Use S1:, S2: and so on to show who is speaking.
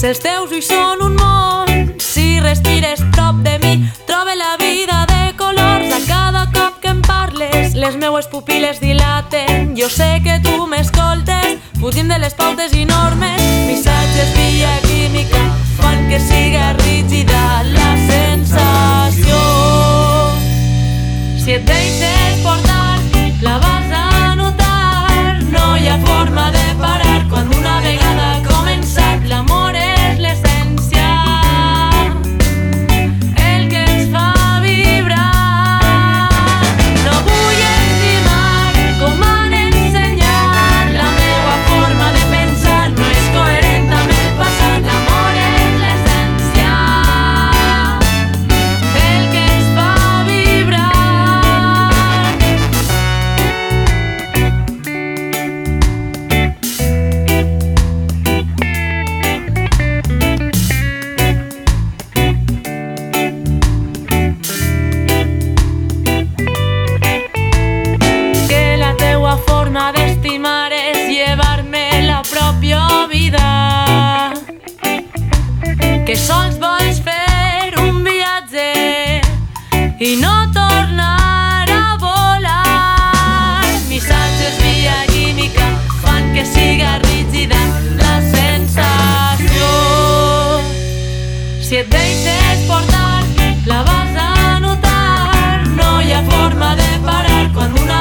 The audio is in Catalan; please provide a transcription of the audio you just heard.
S1: Si els teus ulls són un món, si respires prop de mi, trobe la vida de colors a cada cop que em parles. Les meues pupil·les dilaten, jo sé que tu m'escoltes, fugim de les pautes i normes, missatges via química, fan que siga i no tornar a volar. Missatges via química fan que siga rígida la sensació. Si et deixes portar, la vas a notar. No hi ha forma de parar quan una